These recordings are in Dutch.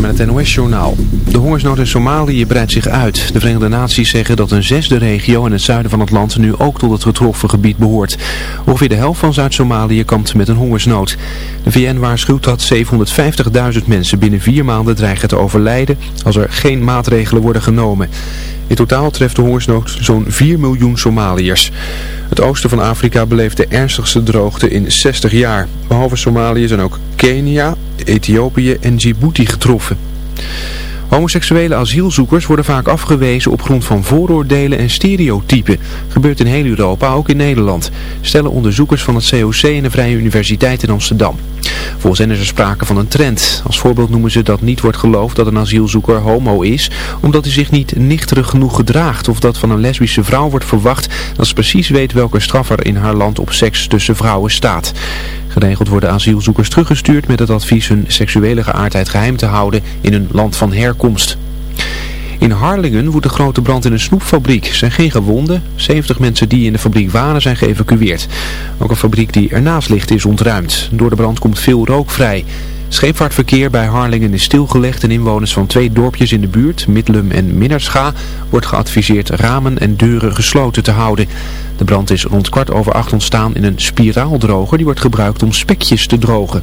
Met. De hongersnood in Somalië breidt zich uit. De Verenigde Naties zeggen dat een zesde regio in het zuiden van het land nu ook tot het getroffen gebied behoort. Ongeveer de helft van Zuid-Somalië kampt met een hongersnood. De VN waarschuwt dat 750.000 mensen binnen vier maanden dreigen te overlijden als er geen maatregelen worden genomen. In totaal treft de hongersnood zo'n 4 miljoen Somaliërs. Het oosten van Afrika beleeft de ernstigste droogte in 60 jaar. Behalve Somalië zijn ook Kenia, Ethiopië en Djibouti getroffen. Homoseksuele asielzoekers worden vaak afgewezen op grond van vooroordelen en stereotypen. Gebeurt in heel Europa, ook in Nederland. Stellen onderzoekers van het COC en de Vrije Universiteit in Amsterdam. Volgens hen is er sprake van een trend. Als voorbeeld noemen ze dat niet wordt geloofd dat een asielzoeker homo is, omdat hij zich niet nichterig genoeg gedraagt. Of dat van een lesbische vrouw wordt verwacht dat ze precies weet welke straf er in haar land op seks tussen vrouwen staat. Geregeld worden asielzoekers teruggestuurd met het advies hun seksuele geaardheid geheim te houden in hun land van herkomst. In Harlingen woedt een grote brand in een snoepfabriek. Er zijn geen gewonden. 70 mensen die in de fabriek waren zijn geëvacueerd. Ook een fabriek die ernaast ligt is ontruimd. Door de brand komt veel rook vrij. Scheepvaartverkeer bij Harlingen is stilgelegd en inwoners van twee dorpjes in de buurt, Midlum en Minnerscha, wordt geadviseerd ramen en deuren gesloten te houden. De brand is rond kwart over acht ontstaan in een spiraaldroger die wordt gebruikt om spekjes te drogen.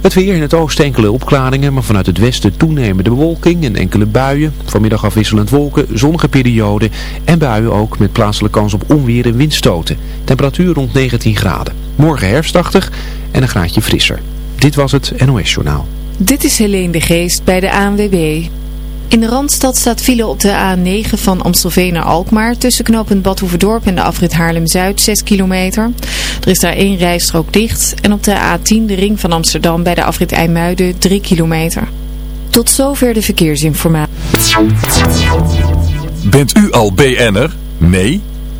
Het weer in het oosten enkele opklaringen, maar vanuit het westen toenemende bewolking en enkele buien. Vanmiddag afwisselend wolken, zonnige perioden en buien ook met plaatselijke kans op onweer en windstoten. Temperatuur rond 19 graden. Morgen herfstachtig en een graadje frisser. Dit was het NOS Journaal. Dit is Helene de Geest bij de ANWB. In de Randstad staat file op de A9 van Amstelveen naar Alkmaar tussen knooppunt Badhoevedorp en de afrit Haarlem-Zuid 6 kilometer. Er is daar één rijstrook dicht en op de A10 de ring van Amsterdam bij de afrit IJmuiden 3 kilometer. Tot zover de verkeersinformatie. Bent u al BN'er? Nee?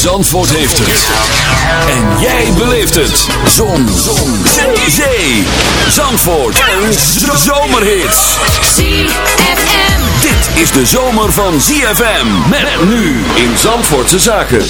Zandvoort heeft het. En jij beleeft het. Zon. Zon. Zee. Zandvoort. Een zomerhit. ZFM. Dit is de zomer van ZFM. Met nu in Zandvoortse Zaken.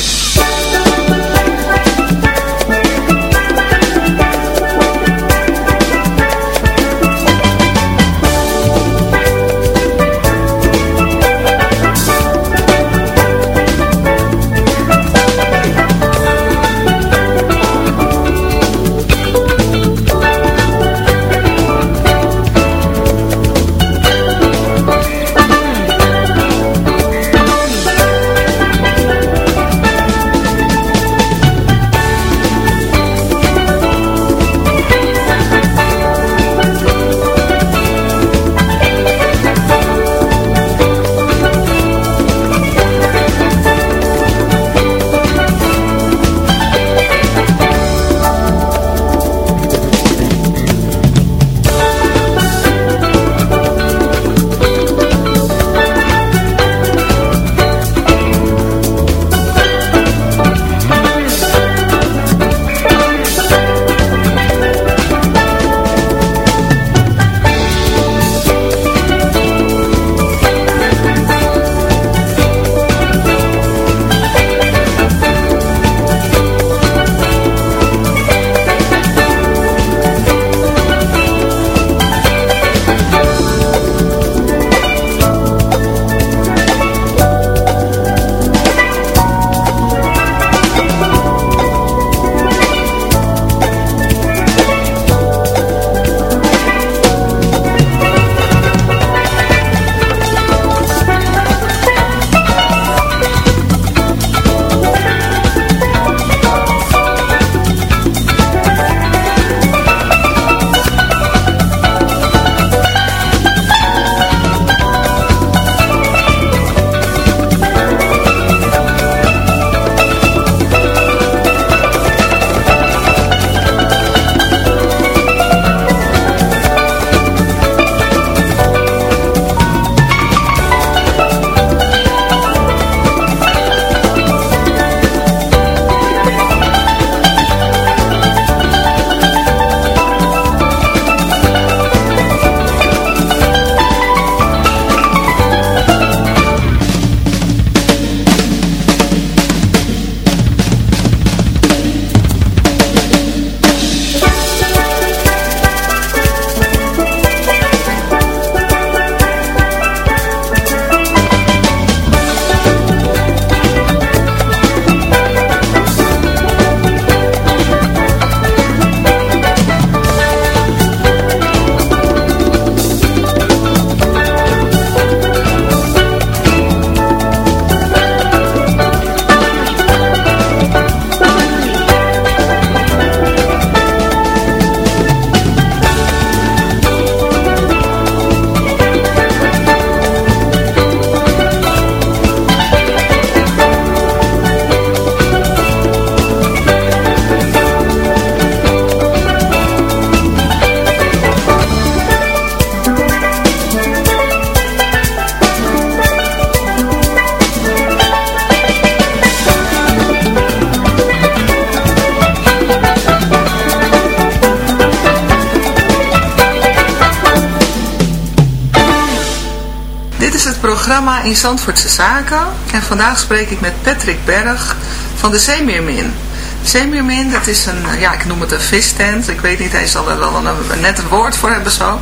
Vandaag spreek ik met Patrick Berg van de Zeemeermin. Zeemeermin, dat is een, ja, ik noem het een vistent. Ik weet niet, hij zal er wel een, een net een woord voor hebben zo.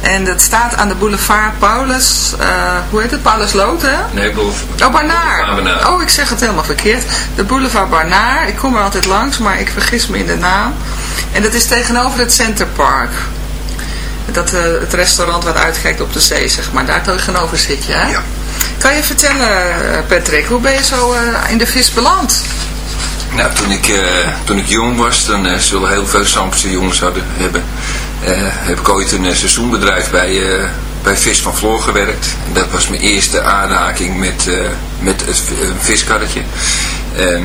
En dat staat aan de boulevard Paulus, eh, hoe heet het? Paulus Lood, hè? Nee, boulevard. Oh, Barnaar. Barnaar. Oh, ik zeg het helemaal verkeerd. De boulevard Barnaar. Ik kom er altijd langs, maar ik vergis me in de naam. En dat is tegenover het Centerpark. Dat, eh, het restaurant wat uitkijkt op de zee, zeg maar. Daar tegenover zit je, hè? Ja. Kan je vertellen, eh, Patrick, hoe ben je zo eh, in de vis beland? Nou, toen ik, eh, toen ik jong was, dan eh, zullen heel veel Zandvoortse jongens hadden, hebben, heb ik ooit een seizoenbedrijf bij, bij Vis van Floor gewerkt. Dat was mijn eerste aanraking met, met het een viskarretje. Ehm,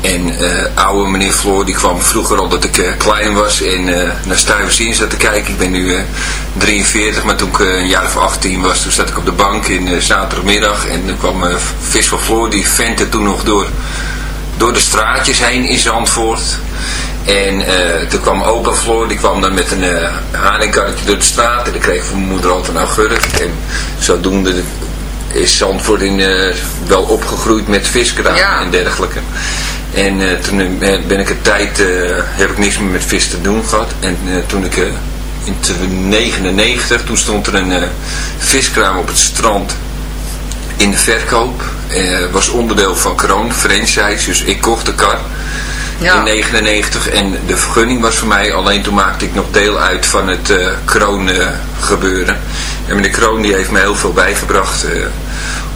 en eh, oude meneer Floor, die kwam vroeger al dat ik eh, klein was en eh, naar Stuivers in zat te kijken. Ik ben nu eh, 43, maar toen ik een jaar of 18 was, toen zat ik op de bank in zaterdagmiddag. En dan kwam Vis van Floor, die ventte toen nog door door de straatjes heen in Zandvoort. En toen kwam opa Floor, die kwam dan met een uh, door de straat. En dan kreeg van mijn moeder altijd een augurk. En zodoende is Zandvoort in, eh, wel opgegroeid met viskraam Ja. en dergelijke. En eh, toen eh, ben ik een tijd, heb ik niks meer met vis te doen gehad. En toen ik in 1999, toen stond er een viskraam op het strand in de verkoop. Was onderdeel van Kroon, franchise. Dus ik kocht de kar Ja. in 99 en de vergunning was voor mij. Alleen toen maakte ik nog deel uit van het eh, Kroon gebeuren. En meneer Kroon die heeft me heel veel bijgebracht. eh,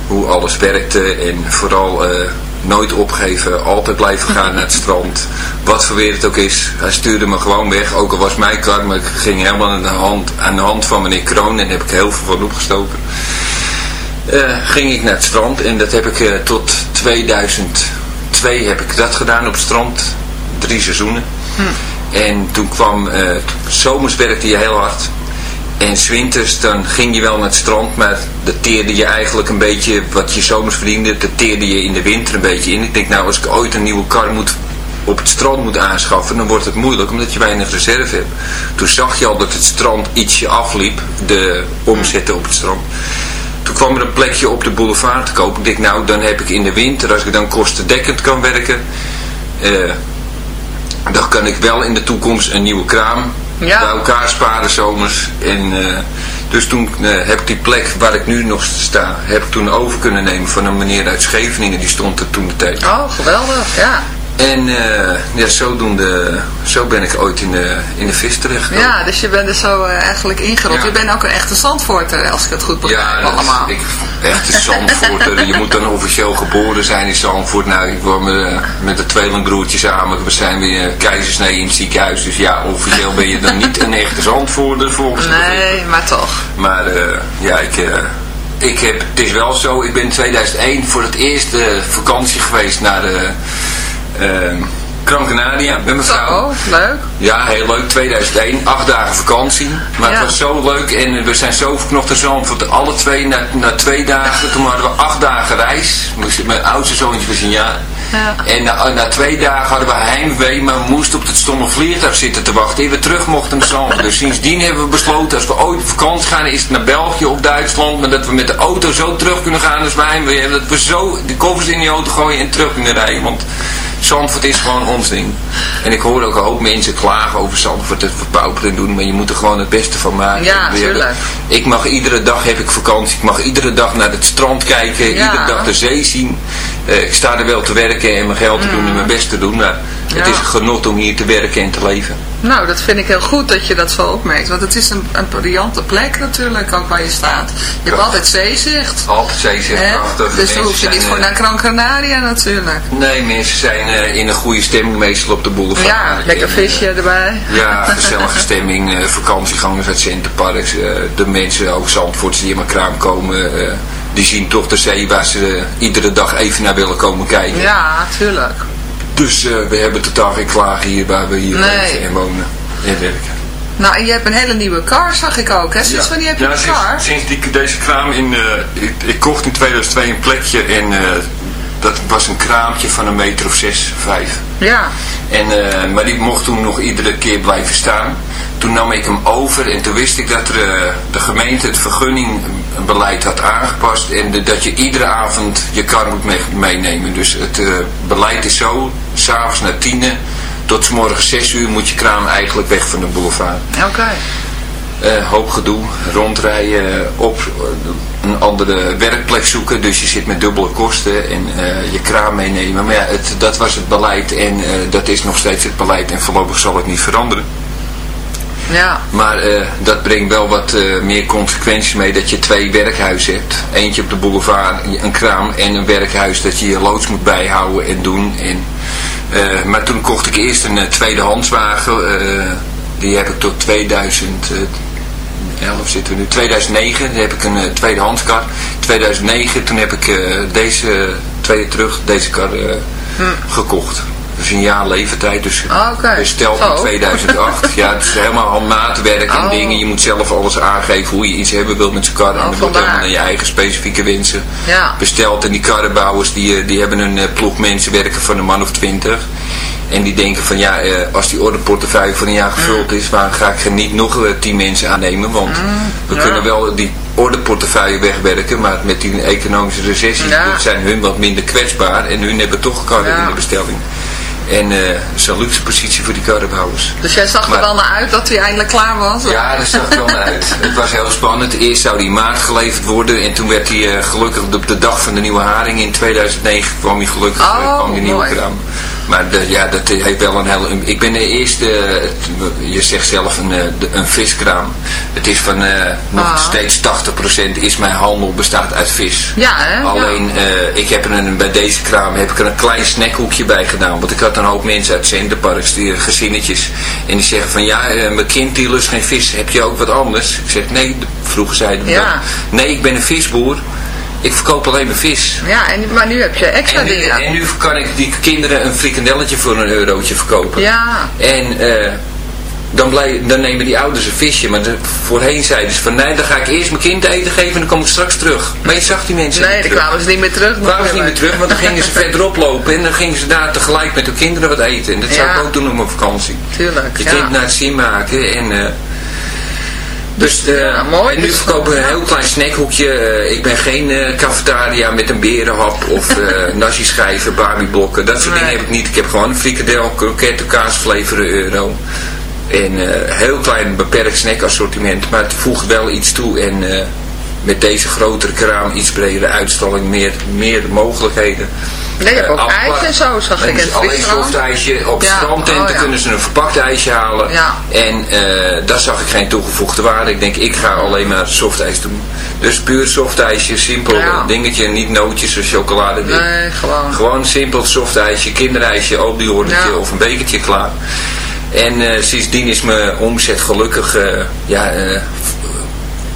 hoe alles werkte en vooral eh, nooit opgeven. Altijd blijven gaan naar het strand. Wat voor weer het ook is. Hij stuurde me gewoon weg. Ook al was mijn kar, maar ik ging helemaal aan de hand, aan de hand van meneer Kroon. En daar heb ik heel veel van opgestoken ging ik naar het strand en dat heb ik tot 2002 heb ik dat gedaan op het strand. Drie seizoenen. En toen kwam, eh, zomers werkte je heel hard. En 's winters dan ging je wel naar het strand, maar dat teerde je eigenlijk een beetje, wat je zomers verdiende, dat teerde je in de winter een beetje in. Ik denk nou, als ik ooit een nieuwe kar moet op het strand moet aanschaffen, dan wordt het moeilijk omdat je weinig reserve hebt. Toen zag je al dat het strand ietsje afliep, de omzetten op het strand. Toen kwam er een plekje op de boulevard te kopen. Ik denk, nou, dan heb ik in de winter, als ik dan kostendekkend kan werken, eh, dan kan ik wel in de toekomst een nieuwe kraam Ja. bij elkaar sparen zomers. En, eh, dus toen eh, heb ik die plek waar ik nu nog sta, heb ik toen over kunnen nemen van een meneer uit Scheveningen. Die stond er toen de tijd. Oh, geweldig, ja. En eh, ja, zodoende, zo ben ik ooit in de, in de vis terechtgekomen. Ja, dus je bent er zo eh, eigenlijk ingerold. Ja. Je bent ook een echte Zandvoorter, als ik het goed begrijp Ja, allemaal. ik, echt een Zandvoorter. je moet dan officieel geboren zijn in Zandvoort. Nou, ik woon met, met de tweelingbroertje samen. We zijn weer keizersnee in het ziekenhuis. Dus ja, officieel ben je dan niet een echte Zandvoorter volgens begrippen. Nee, maar toch. Maar eh, ja, ik, eh, ik heb, het is wel zo, ik ben in 2001 voor het eerst eh, vakantie geweest naar de eh, Gran Canaria met mijn vrouw. Oh, leuk. Ja, heel leuk. 2001, acht dagen vakantie. Maar Ja. het was zo leuk en we zijn zo verknocht in Zandvoort. Alle twee, na, na twee dagen, toen hadden we acht dagen reis. Mijn oudste zoontje was een jaar. Ja. En na, na twee dagen hadden we heimwee, maar we moesten op het stomme vliegtuig zitten te wachten. En we terug mochten naar Zandvoort. Dus sindsdien hebben we besloten, als we ooit op vakantie gaan, is het naar België of Duitsland. Maar dat we met de auto zo terug kunnen gaan als wij heimwee hebben. Dat we zo de koffers in die auto gooien en terug kunnen rijden. Want Zandvoort is gewoon ons ding. En ik hoor ook een hoop mensen klagen over Zandvoort, we verpauperen doen, maar je moet er gewoon het beste van maken. Ja, tuurlijk. Ik mag iedere dag heb ik vakantie, ik mag iedere dag naar het strand kijken, Ja. iedere dag de zee zien. Eh, ik sta er wel te werken en mijn geld te doen en mijn best te doen, maar het is een genot om hier te werken en te leven. Nou, dat vind ik heel goed dat je dat zo opmerkt. Want het is een, een briljante plek natuurlijk, ook waar je staat. Je hebt altijd zeezicht. Altijd zeezicht, prachtig. Dus dan hoef je niet voor eh, naar Gran Canaria natuurlijk. Nee, mensen zijn eh, in een goede stemming meestal op de boulevard. Ja, lekker En, eh, visje erbij. Ja, gezellige stemming, eh, vakantiegangers uit Centerparks, de mensen, ook Zandvoorts die in mijn kraam komen, die zien toch de zee waar ze iedere dag even naar willen komen kijken. Ja, tuurlijk. Dus eh, we hebben totaal geen klagen hier waar we hier Nee. leven en wonen en werken. Nou, en je hebt een hele nieuwe car, zag ik ook. Hè? Sinds wanneer heb je ja, een sinds, car? sinds die, deze kraam in, eh, ik, ik kocht in 2002 een plekje en eh, dat was een kraampje van een meter of zes, vijf. Ja. En, eh, maar die mocht toen nog iedere keer blijven staan. toen nam ik hem over en toen wist ik dat er, eh, de gemeente het vergunningbeleid had aangepast en de- dat je iedere avond je kar moet mee- meenemen. Dus het eh, beleid is zo, s'avonds na tienen tot 's morgens 6 uur moet je kraam eigenlijk weg van de boulevard. Oké. Eh, hoop gedoe, rondrijden, op eh, een andere werkplek zoeken. Dus je zit met dubbele kosten en eh, je kraam meenemen. Maar ja, het, dat was het beleid en dat is nog steeds het beleid en voorlopig zal het niet veranderen. Ja. Maar dat brengt wel wat meer consequenties mee dat je twee werkhuizen hebt. Eentje op de boulevard, een kraam en een werkhuis dat je je loods moet bijhouden en doen. En, maar toen kocht ik eerst een uh, tweedehandswagen. Eh, die heb ik tot 2011 zitten we nu. 2009 heb ik een uh, tweedehandskar. 2009 toen heb ik uh, deze twee terug deze kar hm. gekocht. Dus een jaar leeftijd, dus okay. besteld in 2008. ja, het is helemaal al maatwerk en oh. dingen. Je moet zelf alles aangeven hoe je iets hebben wilt met zijn kar. Oh, en dat wordt helemaal naar je eigen specifieke wensen ja. besteld. En die karrenbouwers die, die hebben een uh, ploeg mensen werken van een man of twintig. En die denken van ja, uh, als die ordeportefeuille voor een jaar gevuld mm. is, waar ga ik er niet nog tien mensen aannemen. Want mm, we ja. kunnen wel die ordeportefeuille wegwerken, maar met die economische recessie ja. zijn hun wat minder kwetsbaar. En hun hebben toch karren ja. in de bestelling. En uh, dat is een luxe positie voor die karrenbouwers. Dus jij zag maar, er wel naar uit dat hij eindelijk klaar was? Ja, dat zag er wel naar uit. Het was heel spannend. Eerst zou die maart geleverd worden. En toen werd hij uh, gelukkig op de dag van de nieuwe haring in 2009 kwam hij gelukkig oh, uh, kwam die nieuwe mooi. Maar de, ja, dat heeft wel een hele... Ik ben de eerste, je zegt zelf een, een viskraam. Het is van nog ah. steeds 80% is mijn handel bestaat uit vis. Ja, hè? Alleen, ja. ik heb er een, bij deze kraam heb ik er een klein snackhoekje bij gedaan. Want ik had een hoop mensen uit Centerparks, die gezinnetjes. En die zeggen van, ja, mijn kind die lust geen vis. Heb je ook wat anders? Ik zeg, nee, vroeger zeiden we ja. dat. Nee, ik ben een visboer. Ik verkoop alleen maar vis. Ja, en, maar nu heb je extra en nu, dingen. En nu kan ik die kinderen een frikandelletje voor een eurotje verkopen. Ja. En uh, dan, blij, dan nemen die ouders een visje. Maar de, voorheen zeiden ze van nee, dan ga ik eerst mijn kind eten geven en dan kom ik straks terug. Maar je zag die mensen Nee, dan kwamen ze niet meer terug. Dan kwamen ze niet meer terug, want dan gingen ze verderop lopen en dan gingen ze daar tegelijk met hun kinderen wat eten. En dat zou ik ook doen op mijn vakantie. Tuurlijk, Je ja. kind naar het zin maken en... Uh, dus uh, ja, mooi. en nu verkopen we een heel klein snackhoekje. Uh, ik ben geen uh, cafetaria met een berenhap of uh, nasi schijven, barbieblokken. Dat soort nee. dingen heb ik niet. Ik heb gewoon een frikadel, kroketten, voor een euro. En heel klein beperkt snackassortiment. Maar het voegt wel iets toe. En met deze grotere kraam, iets bredere uitstalling, meer, meer mogelijkheden. Nee, je hebt ook ijs en zo, zag ik. Dus alleen softijsje. Op ja. strandtenten oh, ja. kunnen ze een verpakt ijsje halen. Ja. En uh, daar zag ik geen toegevoegde waarde. Ik denk, ik ga alleen maar softijs doen. Dus puur softijsje, simpel dingetje. Niet nootjes of chocolade. Nee, gewoon. Gewoon simpel softijsje, kinderijsje, oliehorretje ja. of een bekertje klaar. En uh, sindsdien is mijn omzet gelukkig ja,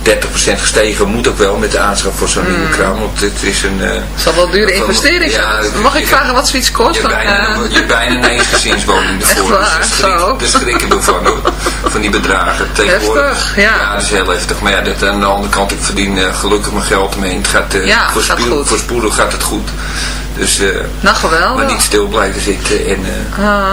30% gestegen moet ook wel met de aanschaf voor zo'n Hmm. mm. nieuwe kraam. Want het is een... Uh, het zal wel dure investering zijn. Ja, Mag ik vragen wat zoiets kost? Je hebt bijna, uh, je bijna een eensgezinswoning ervoor. Waar, dus daar schrik, schrikken we van, van die bedragen. Heftig, ja. ja. dat is heel heftig. Maar ja, dat, aan de andere kant, ik verdien uh, gelukkig mijn geld mee. Het gaat, ja, voor, gaat gaat het goed. Dus, nou, geweldig. Maar niet stil blijven zitten. En, ah.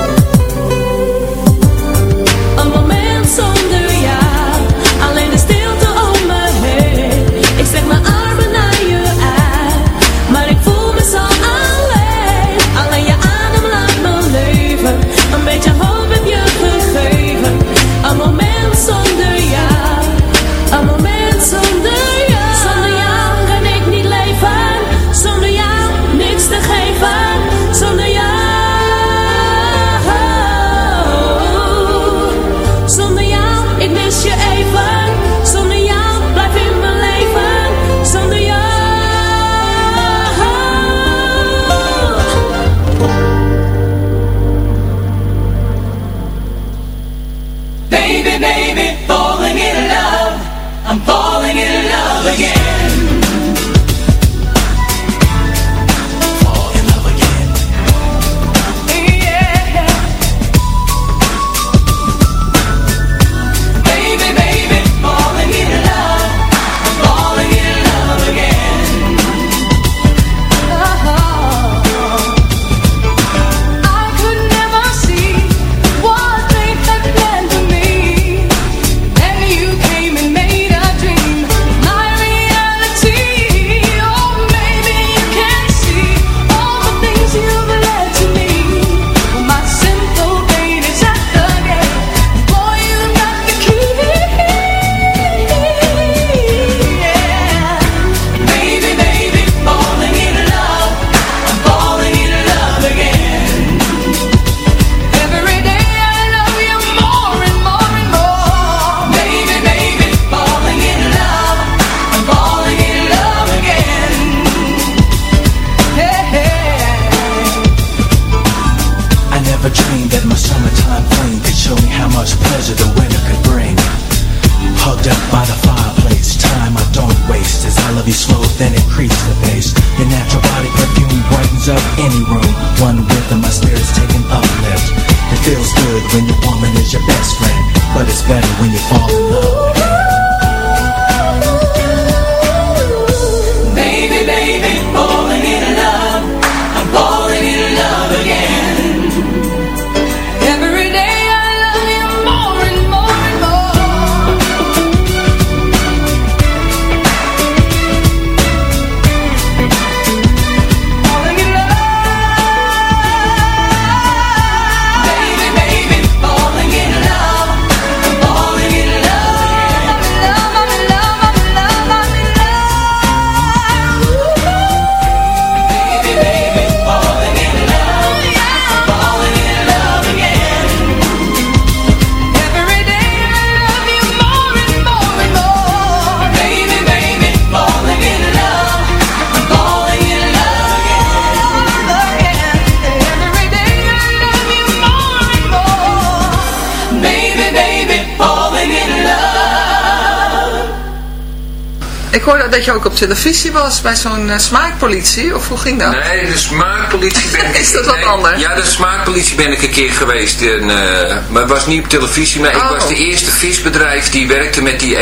dat je ook op televisie was bij zo'n eh, smaakpolitie, of hoe ging dat? Nee, de smaakpolitie ben ik... Is dat wat nee, anders? Ja, de smaakpolitie ben ik een keer geweest. En, eh, maar het was niet op televisie, maar ik Oh. was de eerste visbedrijf die werkte met die,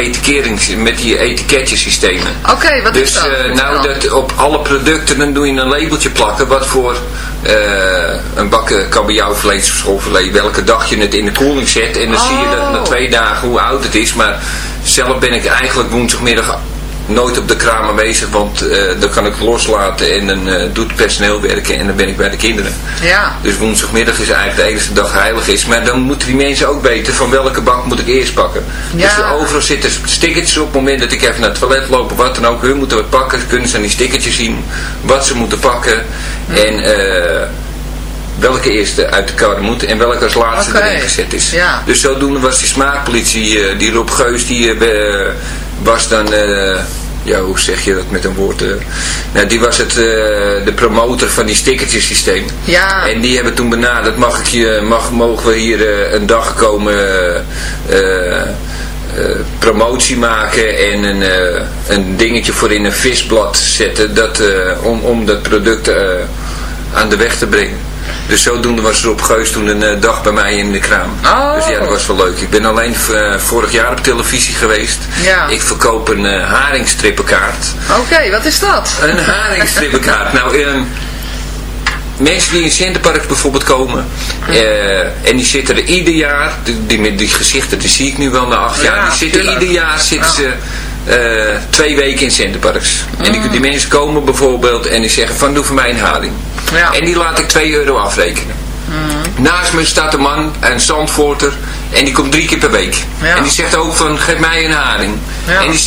met die etiketjesystemen. Oké, wat dus is dat? Vertel. nou, dat op alle producten dan doe je een labeltje plakken wat voor een bakken kabeljauwvlees of schoolvlees, welke dag je het in de koeling zet. En dan zie je dat na Oh. twee dagen hoe oud het is. Maar zelf ben ik eigenlijk woensdagmiddag nooit op de kraam aanwezig, want eh, dan kan ik loslaten en dan eh, doet personeel werken en dan ben ik bij de kinderen. Ja. Dus woensdagmiddag is eigenlijk de enige dag heilig is. Maar dan moeten die mensen ook weten van welke bak moet ik eerst pakken. Ja. Dus er overal zitten stickertjes op het moment dat ik even naar het toilet loop of wat dan ook. Hun moeten wat pakken, kunnen ze aan die stickertjes zien wat ze moeten pakken. En eh, welke eerste uit de kar moet en welke als laatste erin gezet is. Ja. Dus zodoende was die smaakpolitie, die Rob Geus, die was dan... ja, hoe zeg je dat met een woord? eh? nou, die was het, eh, de promotor van die stickertjesysteem. Ja. En die hebben toen benaderd, mag ik je, mag, mogen we hier eh, een dag komen promotie maken en een, een dingetje voor in een visblad zetten dat, om, om dat product aan de weg te brengen. Dus zodoende was Rob Geus toen een eh, dag bij mij in de kraam. Oh. Dus ja, dat was wel leuk. Ik ben alleen eh, vorig jaar op televisie geweest. Ja. Ik verkoop een eh haringstrippenkaart. Oké, wat is dat? Een haringstrippenkaart. nou, ehm, mensen die in Centerparks bijvoorbeeld komen. en die zitten er ieder jaar. Die, die, met die gezichten, die zie ik nu wel na acht Ja, jaar. Die zitten tuurlijk. ieder jaar zitten ze eh, twee weken in Centerparks. En die, die mensen komen bijvoorbeeld en die zeggen van doe voor mij een haring. Ja. En die laat ik 2 euro afrekenen. Naast me staat een man, een zandvoorter, en die komt drie keer per week. Ja. En die zegt ook van, geef mij een haring. Ja. En die,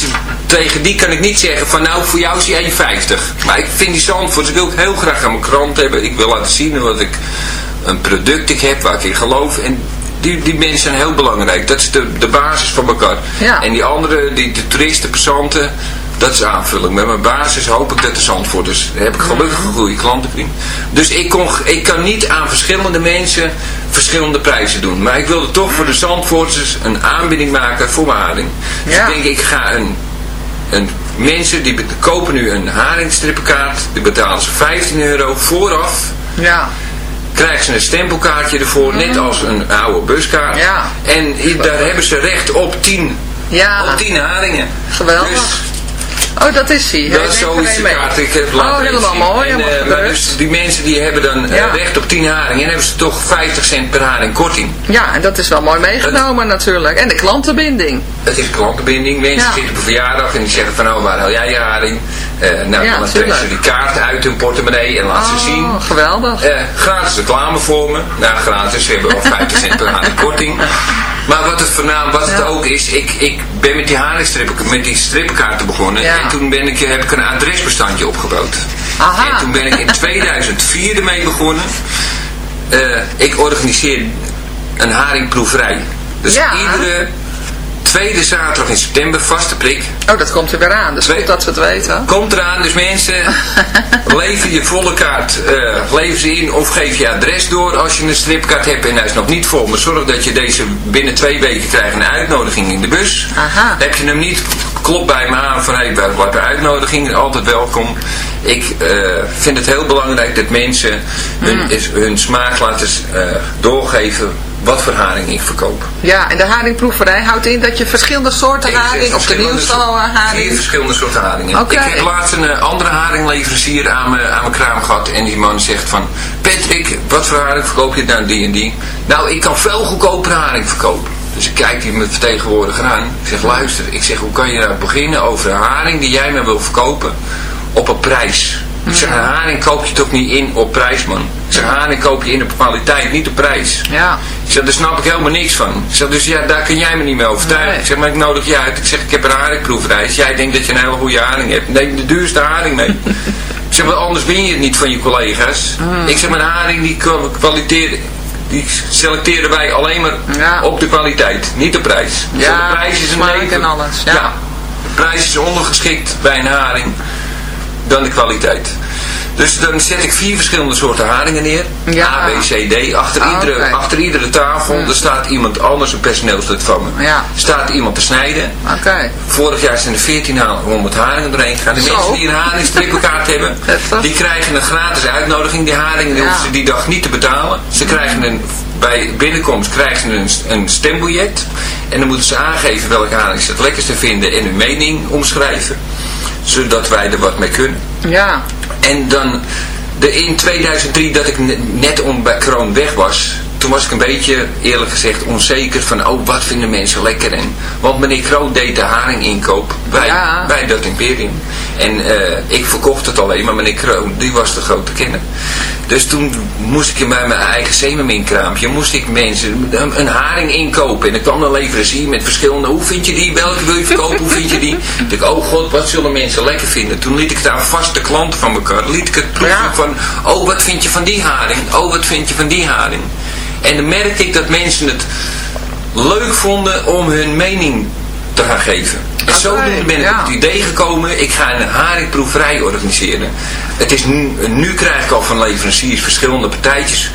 tegen die kan ik niet zeggen van, nou voor jou is die 1,50. Maar ik vind die zandvoorters, ik wil ook heel graag aan mijn krant hebben. Ik wil laten zien wat ik, een product ik heb waar ik in geloof. En die, die mensen zijn heel belangrijk. Dat is de, de basis van elkaar. Ja. En die andere, die, de toeristen, passanten, dat is aanvulling. Met mijn basis hoop ik dat de Zandvoorters, daar heb ik gelukkig een goede klantenkring. Dus ik, kon, ik kan niet aan verschillende mensen verschillende prijzen doen. Maar ik wilde toch voor de Zandvoorters een aanbieding maken voor mijn haring. Dus Ja. ik denk, ik ga een, een mensen die kopen nu een haringstrippenkaart, die betalen ze 15 euro vooraf Ja. Krijgen ze een stempelkaartje ervoor, net als een oude buskaart. Mhm. Ja. En daar hebben ze recht op 10, Ja. op 10 haringen. Geweldig. Dus Oh, dat is hij. dat zo is de kaart. Ik heb Oh, helemaal zien. mooi. En, eh, maar dus die mensen die hebben dan eh, Ja. recht op 10 haringen. En hebben ze toch 50 cent per haring korting. Ja, en dat is wel mooi meegenomen natuurlijk. En de klantenbinding. Het is klantenbinding. Mensen Ja. zitten op een verjaardag en die zeggen van oh waar haal jij je haring? Eh, nou, Ja, dan trekken ze die kaart uit hun portemonnee en laten ze zien. Oh, geweldig. Eh, gratis reclame voor me. Nou, gratis. We hebben al 50 cent per haring korting. Maar wat het voornaam, wat het ook is, ik, ik ben met die haringstrippen, met die strippenkaarten begonnen. Ja. En toen ben ik, heb ik een adresbestandje opgebouwd. Aha. En toen ben ik in 2004 ermee begonnen. Eh, ik organiseer een haringproeverij. Dus Ja. iedere tweede zaterdag in september, vaste prik, Oh, dat komt er weer aan. Dus Twee- goed dat ze het weten. Komt eraan, dus mensen, lever je volle kaart, lever ze in of geef je adres door als je een stripkaart hebt en hij is nog niet vol. Maar zorg dat je deze binnen twee weken krijgt een uitnodiging in de bus. Aha. Heb je hem niet, klop bij me aan van hey, hebben een uitnodiging, altijd welkom. Ik eh, vind het heel belangrijk dat mensen hun, is, hun smaak laten eh, doorgeven wat voor haring ik verkoop. Ja, en de haringproeverij houdt in dat je verschillende soorten Ik haring, of de nieuwste eh, Vier haring. verschillende soorten haringen. Ik heb laatst een eh, andere haringleverancier aan mijn, aan mijn kraam gehad. En die man zegt van... Patrick, wat voor haring verkoop je nou die en die? Nou, ik kan veel goedkoper haring verkopen. Dus ik kijk die met vertegenwoordiger aan. Ik zeg, luister. Ik zeg, hoe kan je nou beginnen over een haring die jij me wil verkopen op een prijs? Ik zeg, een haring koop je toch niet in op prijs, man. Ik zeg, haring koop je in op kwaliteit, niet op prijs. Ja. Ik zeg, daar snap ik helemaal niks van. Ik zeg, dus ja, daar kun jij me niet mee overtuigen. Nee. Ik zeg, maar ik nodig je uit. Ik zeg, ik heb een haringproefreis. Jij denkt dat je een hele goede haring hebt. Neem de duurste haring mee. ik zeg, maar anders win je het niet van je collega's. Mm. Ik zeg, maar een haring die kwa- kwaliteer, die selecteren wij alleen maar Ja. op de kwaliteit. Niet de prijs. Ja, de prijs is een smaak en alles, ja. de prijs is ondergeschikt bij een haring dan de kwaliteit. Dus dan zet ik vier verschillende soorten haringen neer. Ja. A, B, C, D. Achter, Ah, iedere, achter iedere tafel er staat iemand anders, een personeelslid van me. Ja. Staat iemand te snijden. Oké. Vorig jaar zijn er 1400 haringen doorheen gegaan. De Zo. mensen die een haringstrippenkaart hebben, die krijgen een gratis uitnodiging. Die haringen Ja. hoeven ze die dag niet te betalen. Ze krijgen een, bij binnenkomst krijgen ze een, een stembiljet. En dan moeten ze aangeven welke haring ze het lekkerste vinden en hun mening omschrijven. Zodat wij er wat mee kunnen. Ja. En dan de, in 2003 dat ik ne- net om bij Kroon weg was, toen was ik een beetje eerlijk gezegd onzeker van oh wat vinden mensen lekker en want meneer Kroon deed de haring inkoop bij, Ja. bij dat imperium. En eh, ik verkocht het alleen, maar meneer Kroon die was de grote kenner. Dus toen moest ik bij mijn eigen zeemerminkraampje, moest ik mensen een, een haring inkopen. En ik kwam een leverancier met verschillende, hoe vind je die, welke wil je verkopen, hoe vind je die? Ik dacht, oh god, wat zullen mensen lekker vinden? Toen liet ik het aan vaste klanten van elkaar, liet ik het proeven Ja. van, oh wat vind je van die haring? Oh wat vind je van die haring? En dan merkte ik dat mensen het leuk vonden om hun mening te gaan geven. En zodoende ben ik ja. op het idee gekomen, ik ga een haringproeverij organiseren. Het is nu, nu krijg ik al van leveranciers verschillende partijtjes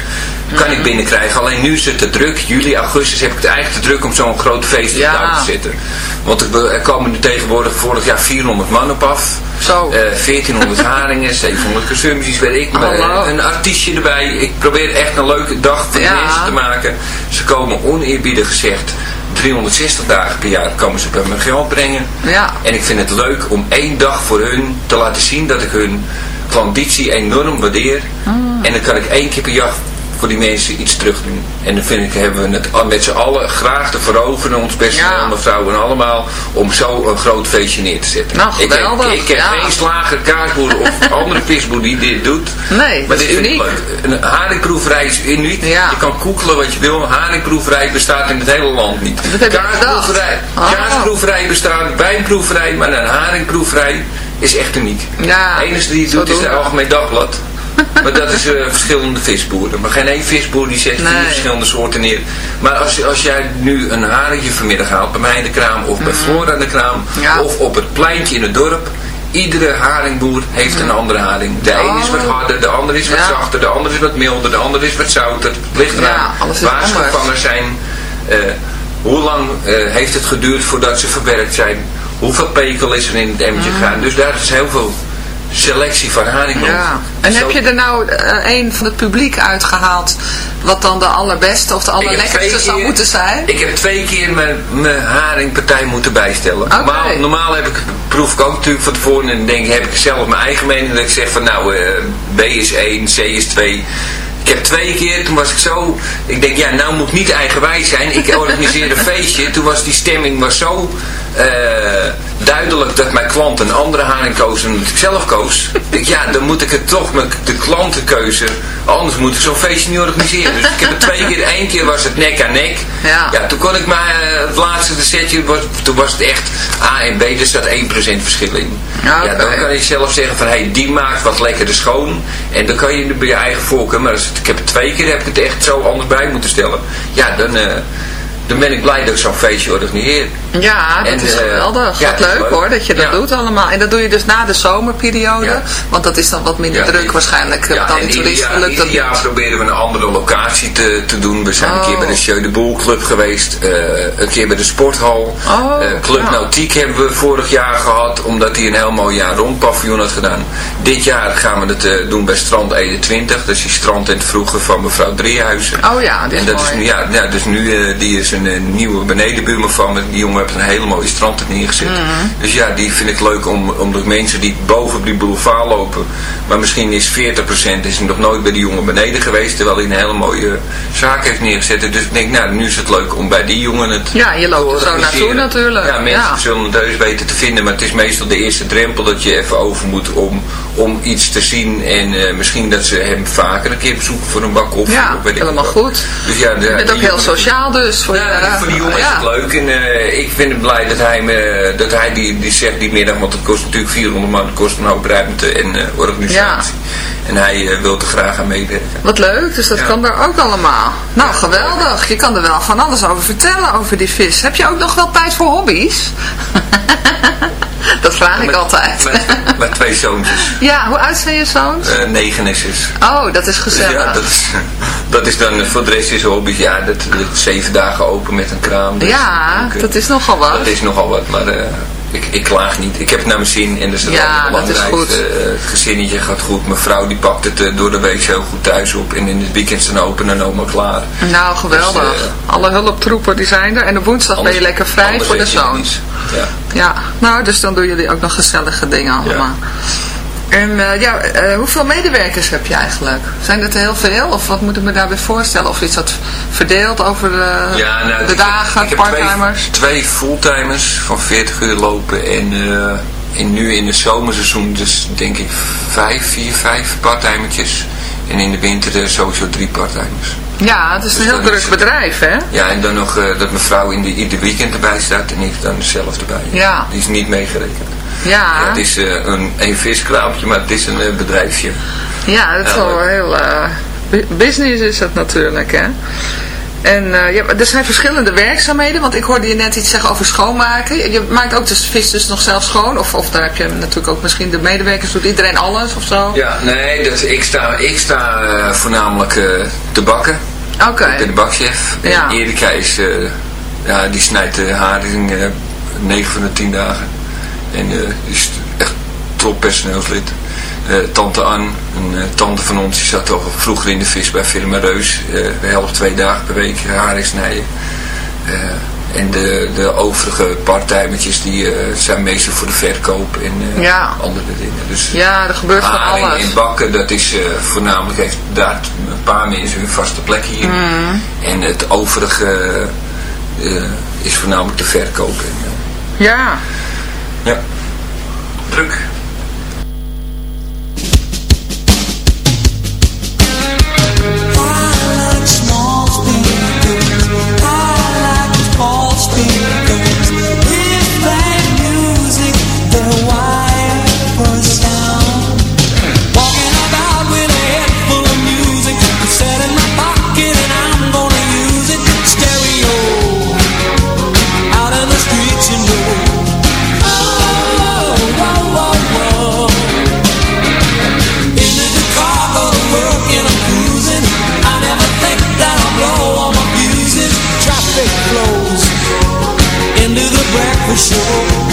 kan ik binnenkrijgen. Alleen nu is het te druk. Juli, augustus heb ik het eigenlijk te druk om zo'n groot feest op Ja. te zetten. Want er, komen nu tegenwoordig vorig jaar 400 man op af. Zo. Eh, 1400 haringen, 700 consumpties, weet ik. Maar, eh, een artiestje erbij. Ik probeer echt een leuke dag voor Ja. mensen te maken. Ze komen oneerbiedig gezegd 360 dagen per jaar komen ze bij me geld brengen. Ja. En ik vind het leuk om één dag voor hun te laten zien dat ik hun klanditie enorm waardeer. En dan kan ik één keer per jaar voor die mensen iets terug doen. En dan vind ik, hebben we het met z'n allen graag te veroveren, ons personeel, Ja. mevrouw en allemaal, om zo een groot feestje neer te zetten. Nou, ik heb, ik heb ja. geen slager, kaasboer of andere visboer die dit doet. Nee, maar is dit ik uniek. leuk. Een haringproeverij is uniek. Ja. Je kan koekelen wat je wil. Haringproeverij bestaat in het hele land niet. Kaasproeverij. Oh. kaasproeverij bestaat, wijnproeverij, maar een haringproeverij is echt uniek. Ja, de enige die het doet is de. Algemeen Dagblad. Maar dat is eh, verschillende visboeren. Maar geen één visboer die zet Nee. verschillende soorten neer. Maar als, als jij nu een haringje vanmiddag haalt bij mij in de kraam of bij Flora in de kraam Mhm. Ja. of op het pleintje in het dorp. Iedere haringboer heeft een andere haring. De een is wat Oh. harder, de ander is wat Ja. zachter, de ander is wat milder, de ander is wat zouter. Het ligt Ja, eraan is waar ze gevangen zijn. eh, hoe lang eh, heeft het geduurd voordat ze verwerkt zijn? Hoeveel pekel is er in het emmertje gegaan? Dus daar is heel veel selectie van haring. Ja. En Zo- heb je er nou eh, een van het publiek uitgehaald wat dan de allerbeste of de allerlekkerste zou moeten zijn? Ik heb twee keer mijn, mijn haringpartij moeten bijstellen. Normaal, normaal heb ik, proef ik ook natuurlijk van tevoren en denk, heb ik zelf mijn eigen mening. Dat ik zeg van nou, eh, B is 1, C is 2. Ik heb twee keer, toen was ik zo, ik denk ja, nou moet ik niet eigenwijs zijn. Ik organiseerde een feestje, toen was die stemming was zo eh, duidelijk dat mijn klant een andere haring koos dan dat ik zelf koos. Ik ja, dan moet ik het toch met de klantenkeuze, anders moet ik zo'n feestje niet organiseren. Dus ik heb het twee keer, één keer was het nek aan nek. Ja. toen kon ik maar, eh, het laatste setje, was, toen was het echt A en B, er staat 1% verschil in. Ja, Ja, dan kan je zelf zeggen van, hé, hey, die maakt wat lekkerder schoon. En dan kan je bij je eigen voorkeur, maar als het, ik heb het twee keer, heb ik het echt zo anders bij moeten stellen. Ja, dan, eh, dan ben ik blij dat ik zo'n feestje organiseer. Ja, dat En, is eh, geweldig. ja, wat dat is leuk leuk. hoor, dat je dat Ja. doet allemaal. En dat doe je dus na de zomerperiode. Ja. Want dat is dan wat minder druk die- waarschijnlijk. Ja, dan en die toeristen jaar, lukt dat jaar proberen we een andere locatie te, te doen. We zijn een Oh. keer bij de Jeu de Boel Club geweest. eh, een keer bij de Sporthal. Oh, Eh, Club. Nautiek hebben we vorig jaar gehad. Omdat hij een heel mooi jaar rond paviljoen had gedaan. Dit jaar gaan we het doen bij Strand 21. Dat is die strand in het vroege van mevrouw Driehuizen. Oh ja, En is dat is, mooi. nu- ja, dus nu, die is een, nieuwe benedenbuurman van me. Die jongen heeft een hele mooie strand er neergezet. Mhm. Dus ja, die vind ik leuk om, om de mensen die boven op die boulevard lopen. Maar misschien is 40% is nog nooit bij die jongen beneden geweest. Terwijl hij een hele mooie zaak heeft neergezet. Dus ik denk, nou, nu is het leuk om bij die jongen het Ja, je loopt zo naartoe natuurlijk. Ja, mensen Ja. zullen het heus weten te vinden. Maar het is meestal de eerste drempel dat je even over moet om, om iets te zien. En eh, misschien dat ze hem vaker een keer bezoeken voor een bak koffie. Ja, of ik helemaal wat. goed. Dus ja, de, Je bent ook heel sociaal dus. Voor ja, je, voor die jongen is ja. het leuk. En eh, ik vind het blij dat hij, me, dat hij die, die zegt die middag, want het kost natuurlijk 400 man, het kost een hoop ruimte en eh, organisatie. En hij eh, wil er graag aan meewerken. Wat leuk, dus dat Ja. kan er ook allemaal. Nou, geweldig. Je kan er wel van alles over vertellen, over die vis. Heb je ook nog wel tijd voor hobby's? dat vraag ik altijd. Met, met twee zoontjes, ja, hoe oud zijn je zoons? eh, negen en zes. Oh, dat is Dus gezellig. ja, dat is, dat is dan eh, voor de rest is hobby. Ja, dat, dat zeven dagen open met een kraam. dus Ja, dat is nogal wat. Dat is nogal wat, maar eh, ik, ik klaag niet. Ik heb het naar mijn zin en is het Ja, goed. Eh, het gezinnetje gaat goed. Mijn vrouw die pakt het eh, door de week heel goed thuis op. En in het weekend zijn open en oma klaar. Nou, geweldig. Dus, eh, Alle hulptroepen die zijn er. En op woensdag ben je lekker vrij voor de het zoons. Ja. Ja, nou, dus dan doen jullie ook nog gezellige dingen allemaal. En eh, ja, eh, hoeveel medewerkers heb je eigenlijk? Zijn er heel veel? Of wat moet ik me daarbij voorstellen? Of is dat verdeeld over de, Ja, nou, de ik heb- dagen, ik heb parttimers? Twee, twee fulltimers van 40 uur lopen en, eh, en nu in het zomerseizoen dus denk ik vijf, vier, vijf parttimertjes. En in de winter eh, sowieso drie parttimers. Ja, het is een Dus heel dan druk bedrijf, hè? Ja, en dan nog eh, dat mijn vrouw in de, ieder weekend erbij staat en ik dan zelf erbij. Ja. Die is niet meegerekend. Ja, het is eh, een, een viskraampje, maar het is een eh, bedrijfje. ja dat is wel heel... eh, bu- business is het natuurlijk, hè? En ja, er zijn verschillende werkzaamheden, want ik hoorde je net iets zeggen over schoonmaken. Je maakt ook de vis dus nog zelf schoon, of, of daar heb je natuurlijk ook misschien de medewerkers, doet iedereen alles of zo? Ja, nee, dus ik sta, ik sta voornamelijk te bakken. Oké. Ik ben de bakchef. Ja. Erika is, ja, die snijdt de haring eh 9 van de 10 dagen. En die is echt top personeelslid. Eh, tante Ann, een eh, tante van ons, die zat al vroeger in de vis bij firma Reus. We helpen twee dagen per week haring snijden. En de, de overige partijmetjes die zijn meestal voor de verkoop en Ja. andere dingen. Dus Ja, er gebeurt van haring alles. en bakken, dat is voornamelijk, heeft daar een paar mensen hun vaste plek hier. Mm. En het overige is voornamelijk de verkoop. En, Ja. Ja, druk. for sure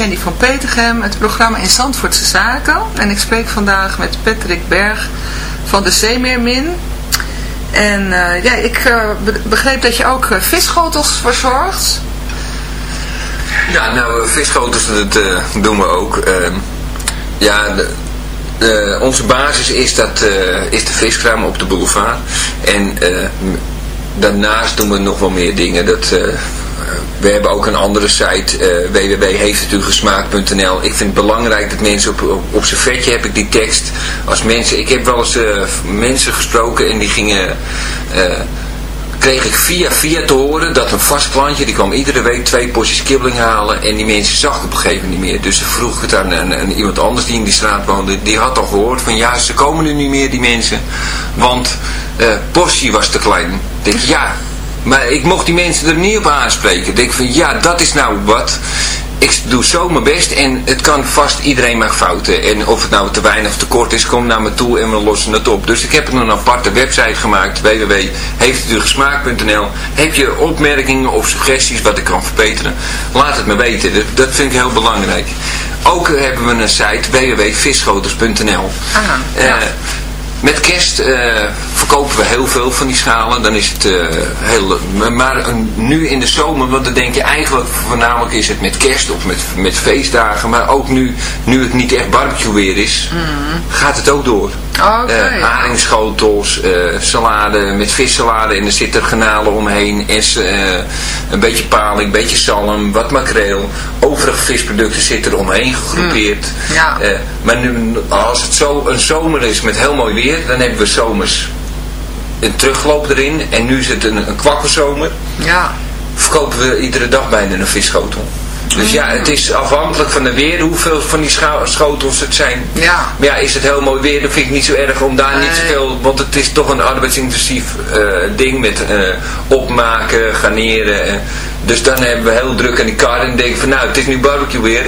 Henny van Petergem, het programma in Zandvoortse Zaken. En ik spreek vandaag met Patrick Berg van de Zeemeermin. En eh, ja, ik eh, be- begreep dat je ook visschotels verzorgt. Ja, nou, eh, doen we ook. Ehm, ja, de, onze basis is, dat, is de viskraam op de boulevard. En daarnaast doen we nog wel meer dingen. Dat, we hebben ook een andere site, uh. Ik vind het belangrijk dat mensen op, op, op zijn vetje heb ik die tekst. Als mensen, ik heb wel eens eh, mensen gesproken en die gingen... eh, kreeg ik via via te horen dat een vast klantje, die kwam iedere week twee porties kibbeling halen en die mensen zag ik op een gegeven moment niet meer. Dus vroeg ik het aan, aan, iemand anders die in die straat woonde, die had al gehoord van ja, ze komen nu niet meer die mensen, want eh portie was te klein. Ik denk ja, maar ik mocht die mensen er niet op aanspreken. Ik denk van ja, dat is nou wat. Ik doe zo mijn best en het kan vast, iedereen mag fouten. En of het nou te weinig of te kort is, kom naar me toe en we lossen het op. Dus ik heb een aparte website gemaakt, www.heefthetdugesmaakt.nl Heb je opmerkingen of suggesties wat ik kan verbeteren? Laat het me weten, dat, vind ik heel belangrijk. Ook hebben we een site, www.visschoters.nl Eh, met kerst eh, verkopen we heel veel van die schalen. Dan is het eh, heel... Maar nu in de zomer, want dan denk je eigenlijk voornamelijk is het met kerst of met, met feestdagen. Maar ook nu, nu het niet echt barbecue weer is, gaat het ook door. Oké. Eh, haringschotels, eh, salade met vissalade en er zitten granalen omheen. En eh, een beetje paling, een beetje zalm, wat makreel. Overige visproducten zitten er omheen gegroepeerd. Ja. Eh, maar nu, als het zo een zomer is met heel mooi weer, dan hebben we zomers een terugloop erin. En nu is het een, een kwakkelzomer. Ja. Verkopen we iedere dag bijna een visschotel. Dus ja, het is afhankelijk van de weer hoeveel van die schotels het zijn. Ja. Maar ja, is het heel mooi weer, dan vind ik niet zo erg om daar niet zoveel... Want het is toch een arbeidsintensief eh, ding met eh, opmaken, garneren. eh. dus dan hebben we heel druk aan die kar en denken van nou, het is nu barbecue weer.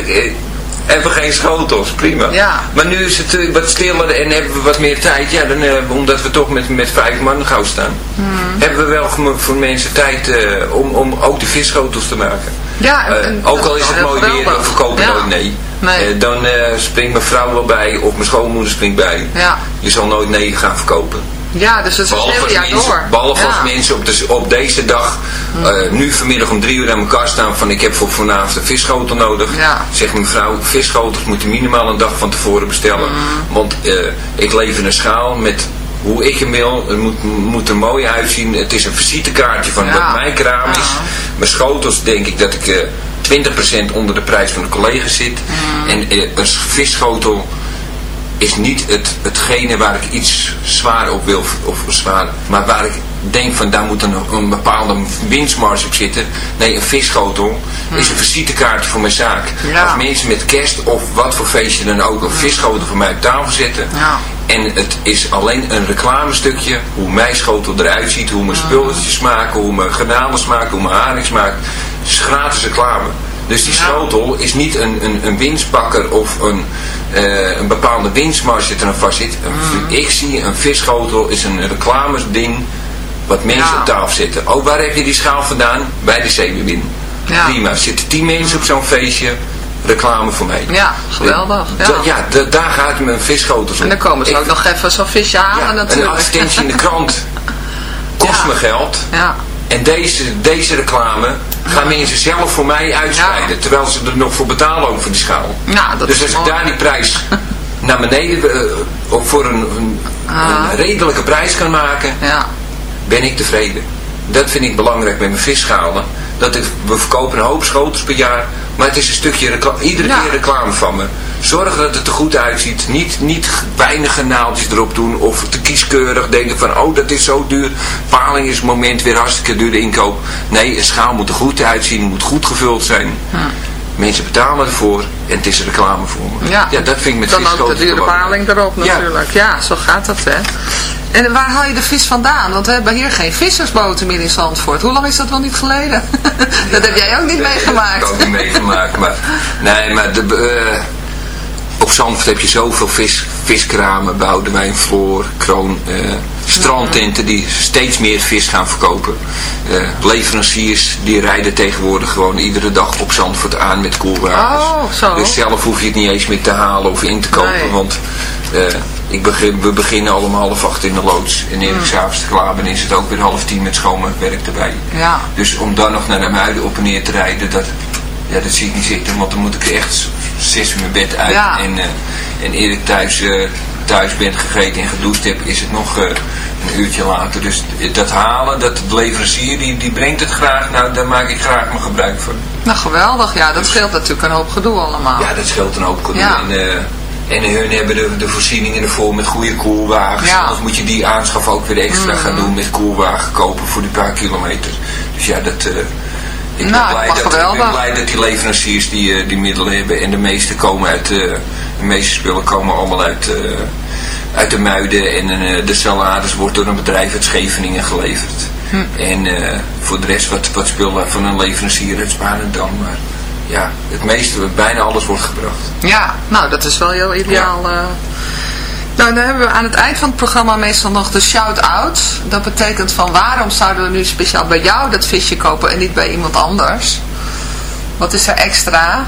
hebben we geen schotels, prima. Ja. Maar nu is het wat stiller en hebben we wat meer tijd. Ja, dan, omdat we toch met, met vijf man gauw staan. Hebben we wel voor mensen tijd om, om ook de visschotels te maken. Ja, en- Eh, en ook dat al is het heel mooi weer, we verkopen nooit nee. Nee. Eh, dan eh, springt mijn vrouw wel bij of mijn schoonmoeder springt bij. Ja. Je zal nooit nee gaan verkopen. Ja, dus het is Behalve jaar mensen, door. behalve ja. als mensen op, de, op deze dag, eh, nu vanmiddag om drie uur aan elkaar staan van ik heb voor vanavond een visschotel nodig. Ja. Zegt mijn vrouw, visschotels moet je minimaal een dag van tevoren bestellen. Mm. Want ik leef in een schaal met hoe ik hem wil. Het moet, moet er mooi uitzien. Het is een visitekaartje van Ja. wat mijn kraam is. Mijn schotels denk ik dat ik eh 20% onder de prijs van de collega's zit. Mm. En eh, een visschotel is niet het, hetgene waar ik iets zwaar op wil, of zwaar, maar waar ik denk van daar moet een, een bepaalde winstmarge op zitten. Nee, een visschotel is een visitekaartje voor mijn zaak. Ja. Als mensen met kerst of wat voor feestje dan ook een visschotel voor mij op tafel zetten. En het is alleen een reclamestukje, hoe mijn schotel eruit ziet, hoe mijn spulletjes smaken, hoe mijn garnalen smaken, hoe mijn haring smaakt. Het is gratis reclame. Dus die schotel is niet een, een, een winstpakker of een, eh, een bepaalde winstmarge er aan vast zit. Een- Ik zie een visschotel is een reclamesding wat mensen Ja. op tafel zetten. Ook waar heb je die schaal vandaan? Bij de zeewierwin. Ja. Prima. Zitten tien mensen op zo'n feestje, reclame voor mij. Ja, geweldig. Da- Ja. ja, da- daar gaat mijn visschotels om. En dan komen ze Ik- ook nog even zo'n visje halen ja, een natuurlijk. advertentie in de krant kost Ja. me geld. Ja. En deze, deze reclame gaan mensen zelf voor mij uitspreiden. Terwijl ze er nog voor betalen ook voor die schaal. Ja, dat dus is als ik daar die prijs naar beneden, of voor een, een, Ah. een redelijke prijs kan maken, Ja. ben ik tevreden. Dat vind ik belangrijk met mijn visschalen. Dat ik, we verkopen een hoop schotels per jaar, maar het is een stukje iedere Ja. keer reclame van me. Zorg dat het er goed uitziet. Niet, niet weinig naaltjes erop doen of te kieskeurig denken van oh dat is zo duur. Paling is het moment weer hartstikke duur de inkoop. Nee, een schaal moet er goed uitzien, moet goed gevuld zijn. Mensen betalen ervoor en het is reclame voor me. Ja. dat vind ik met Dan ook de visschotels dure belangrijk. paling erop Ja. natuurlijk. Ja. zo gaat dat hè. En waar haal je de vis vandaan? Want we hebben hier geen vissersboten meer in Zandvoort. Hoe lang is dat wel niet geleden? dat heb jij ook niet Nee, meegemaakt. Dat heb ik ook niet meegemaakt. Maar, nee, maar de, eh, op Zandvoort heb je zoveel vis, viskramen, Boudewijn, Floor, Kroon, eh, strandtenten die steeds meer vis gaan verkopen. Eh, leveranciers die rijden tegenwoordig gewoon iedere dag op Zandvoort aan met koelwagens. Oh, zo. Dus zelf hoef je het niet eens meer te halen of in te kopen. Nee. Want eh, ik begin, we beginnen allemaal half acht in de loods. En eer ik s'avonds klaar ben is het ook weer half tien met schoonmaakwerk erbij. Ja. Dus om dan nog naar de muiden op en neer te rijden, dat, ja, dat zie ik niet zitten. Want dan moet ik echt zes uur mijn bed uit. Ja. En, eh, en eer ik thuis eh, thuis bent gegeten en gedoucht hebt, is het nog eh, een uurtje later. Dus dat halen, dat de leverancier die, die brengt het graag, nou daar maak ik graag mijn gebruik van. Nou, geweldig. Ja, dat scheelt natuurlijk een hoop gedoe allemaal. Ja, dat scheelt een hoop gedoe. Ja. En, en hun hebben de, de voorzieningen ervoor met goede koelwagens. Ja. Anders moet je die aanschaf ook weer extra gaan doen met koelwagen kopen voor die paar kilometer. Dus ja, dat... ik, Nou, ben blij dat, ik ben geweldig. blij dat die leveranciers die, eh, die middelen hebben. En de meeste komen uit... eh, de meeste spullen komen allemaal uit, eh, uit de muiden. En de salades wordt door een bedrijf uit Scheveningen geleverd. Hm. En voor de rest wat, wat spullen van een leverancier uit Spanendam. Maar ja, het meeste, bijna alles wordt gebracht. Ja, nou dat is wel heel ideaal. Nou, dan hebben we aan het eind van het programma meestal nog de shout-out. Dat betekent van waarom zouden we nu speciaal bij jou dat visje kopen en niet bij iemand anders? Wat is er extra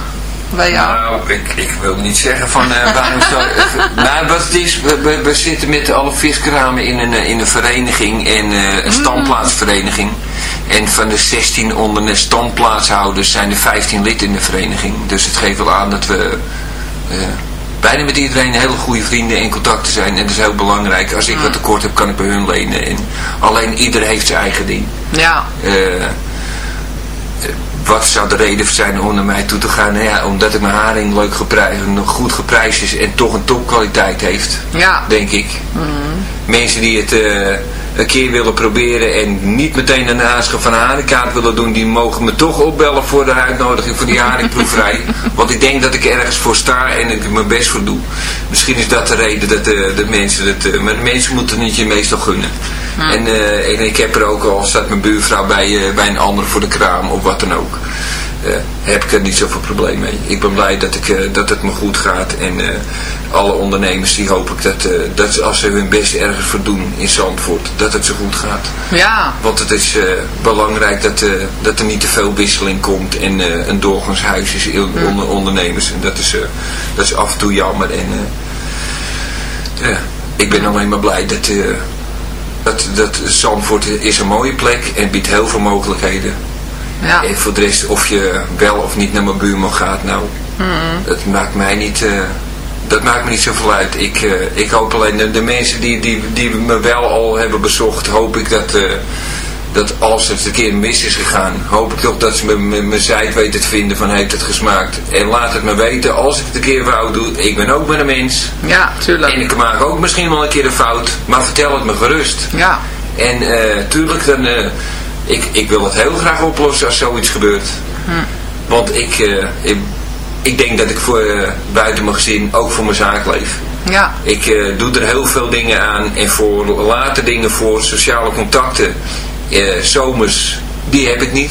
bij jou? Nou, ik, ik wil niet zeggen van eh, waarom zo... nou, wat het is, we, zitten met alle viskramen in een, eh, in een vereniging, en, eh, een standplaatsvereniging. En van de 16 onder de standplaatshouders zijn er 15 lid in de vereniging. Dus het geeft wel aan dat we eh, bijna met iedereen hele goede vrienden in contact zijn. En dat is heel belangrijk. Als ik wat tekort heb, kan ik bij hun lenen. En alleen ieder heeft zijn eigen ding. Ja, Eh, eh, wat zou de reden zijn om naar mij toe te gaan? Nou ja, omdat ik mijn haring leuk geprijsd, nog goed geprijsd is en toch een topkwaliteit heeft, ja. denk ik. Mhm. Mensen die het eh, een keer willen proberen en niet meteen een aanschaf van een haringkaart willen doen, die mogen me toch opbellen voor de uitnodiging voor die haringproeverij. Want ik denk dat ik ergens voor sta en ik mijn best voor doe. Misschien is dat de reden dat de, de mensen het, eh, maar de mensen moeten het je meestal gunnen. En, eh, en ik heb er ook al, staat mijn buurvrouw bij, eh, bij een ander voor de kraam of wat dan ook. Eh, heb ik er niet zoveel probleem mee. Ik ben blij dat, ik, eh, dat het me goed gaat. En eh, alle ondernemers die hoop ik dat, dat als ze hun best ergens voor doen in Zandvoort, dat het zo goed gaat. Ja, Want het is belangrijk dat, dat er niet te veel wisseling komt en een doorgangshuis is in- onder ondernemers. En dat is, dat is af en toe jammer. En, ja, ik ben alleen maar blij dat, dat, dat Zandvoort is een mooie plek en biedt heel veel mogelijkheden. Ja. En voor de rest, of je wel of niet naar mijn buurman gaat, nou, dat maakt mij niet, eh, dat maakt me niet zoveel uit. Ik, eh, ik hoop alleen, de, de mensen die, die, die me wel al hebben bezocht, hoop ik dat, eh, dat als het een keer mis is gegaan, hoop ik toch dat ze me- me- mijn zijt weten te vinden van heeft het gesmaakt. En laat het me weten, als ik het een keer fout doe, ik ben ook maar een mens. Ja, tuurlijk. En ik maak ook misschien wel een keer een fout, maar vertel het me gerust. Ja, En tuurlijk, dan, ik, ik wil het heel graag oplossen als zoiets gebeurt. Want ik, eh, ik, ik denk dat ik voor, eh, buiten mijn gezin ook voor mijn zaak leef. ja, Ik eh, doe er heel veel dingen aan en voor later dingen voor sociale contacten, zomers, die heb ik niet.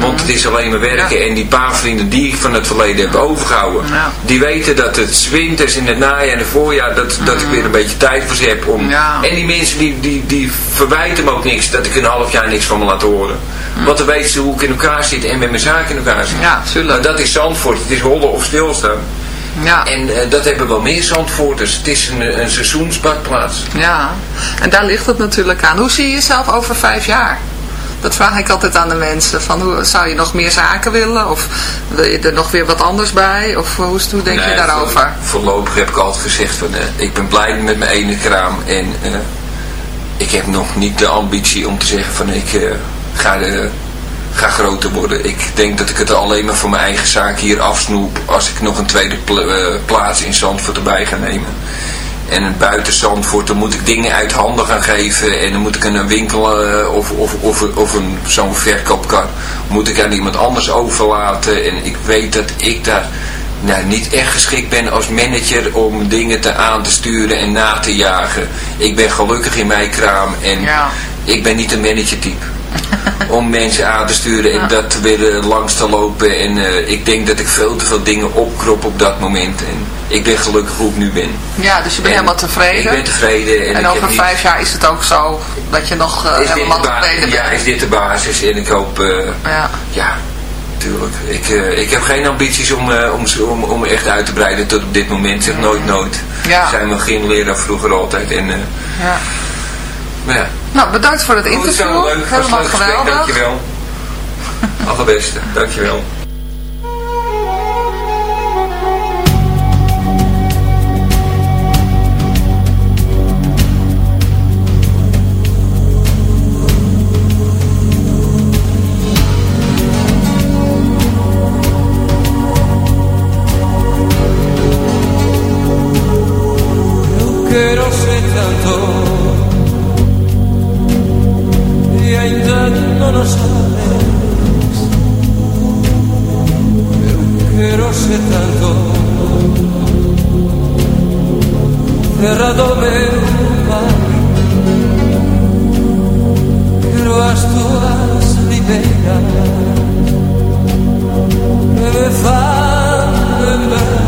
Want het is alleen maar werken en die paar vrienden die ik van het verleden heb overgehouden, Ja. die weten dat het winters in het najaar en het voorjaar, dat, dat ik weer een beetje tijd voor ze heb. Om, Ja. En die mensen die, die, die verwijten me ook niks, dat ik een half jaar niks van me laat horen. Want dan weten ze hoe ik in elkaar zit en met mijn zaak in elkaar zit. Ja, tuurlijk. Maar dat is Zandvoort, het is hollen of stilstaan. ja. En eh, dat hebben wel meer Zandvoorters. Het is een, een seizoensbadplaats. Ja, en daar ligt het natuurlijk aan. Hoe zie je jezelf over vijf jaar? Dat vraag ik altijd aan de mensen. Van hoe, zou je nog meer zaken willen? Of wil je er nog weer wat anders bij? Of hoe, hoe denk je daarover? voor- voorlopig heb ik altijd gezegd van eh, ik ben blij met mijn ene kraam en eh, ik heb nog niet de ambitie om te zeggen van ik eh, ga, ga groter worden. Ik denk dat ik het alleen maar voor mijn eigen zaak hier afsnoep als ik nog een tweede pla- plaats in Zandvoort erbij ga nemen. En buiten Zandvoort, dan moet ik dingen uit handen gaan geven. En dan moet ik een winkel eh, of, of, of, of een, zo'n verkoopkar moet ik aan iemand anders overlaten. En ik weet dat ik daar nou, niet echt geschikt ben als manager om dingen te aan te sturen en na te jagen. Ik ben gelukkig in mijn kraam en Ja. ik ben niet een managertype. Om mensen aan te sturen en dat te willen langs te lopen. En eh, ik denk dat ik veel te veel dingen opkrop op dat moment. En ik ben gelukkig hoe ik nu ben. Ja, dus je bent En helemaal tevreden. Ik ben tevreden. En, en over niet- vijf jaar is het ook zo dat je nog eh, helemaal tevreden ja, bent. is dit de basis. En ik hoop, eh, Ja. ja, tuurlijk. Ik, ik heb geen ambities om, eh, om, om, om echt uit te breiden tot op dit moment. Zeg nooit, nooit. Ja. Zijn mijn gymleraar vroeger altijd. En, Ja. maar ja. Nou, bedankt voor het interview. Goed, het. Helemaal geweldig. Dankjewel. Allerbeste. Dankjewel. If I remember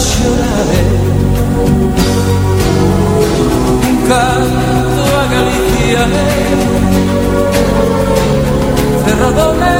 passionale, un canto acariciaré, cerrado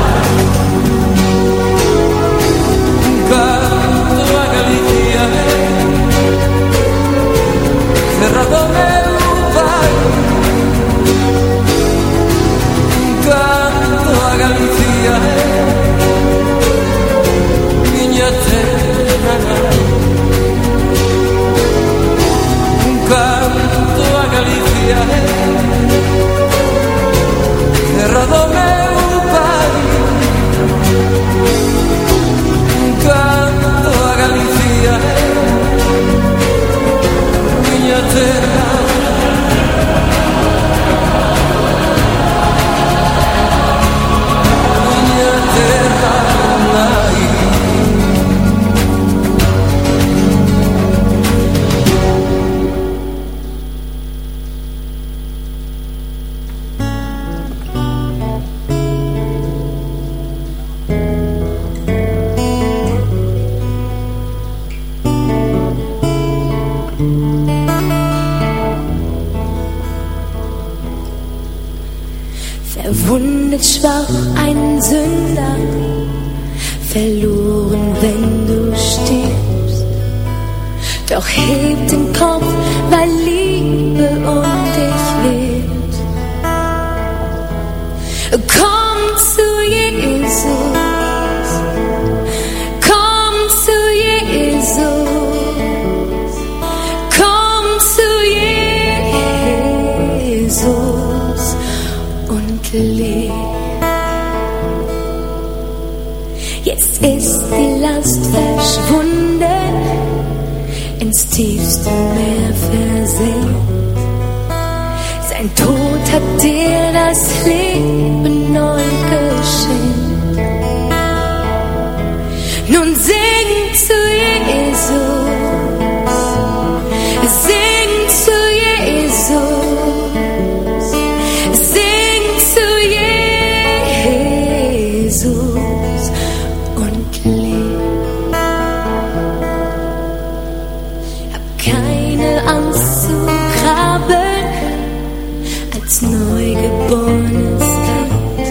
neugeborenes Kind.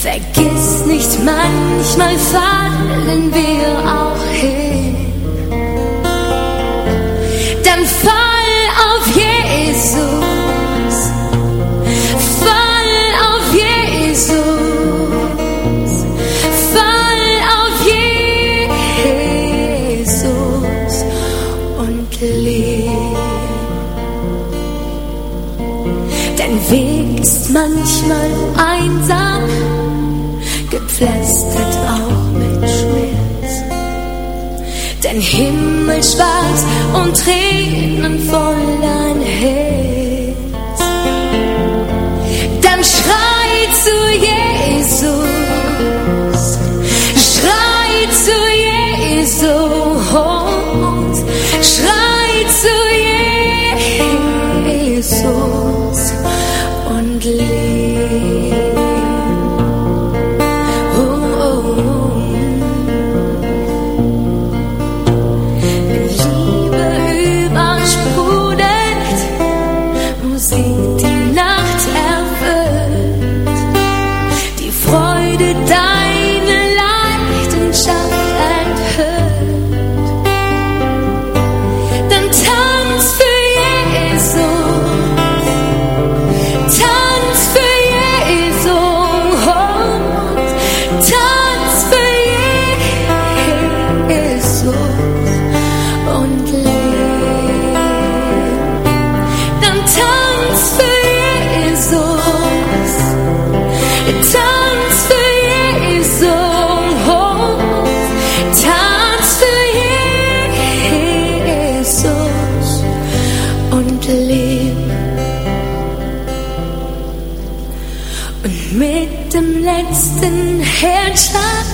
Vergiss nicht, manchmal fallen wir auch hin. Dann fall auf Jesus. manchmal einsam, gepflastert auch mit Schmerz. Denn Himmel schwarz und Tränen voll ein Herz. can't stop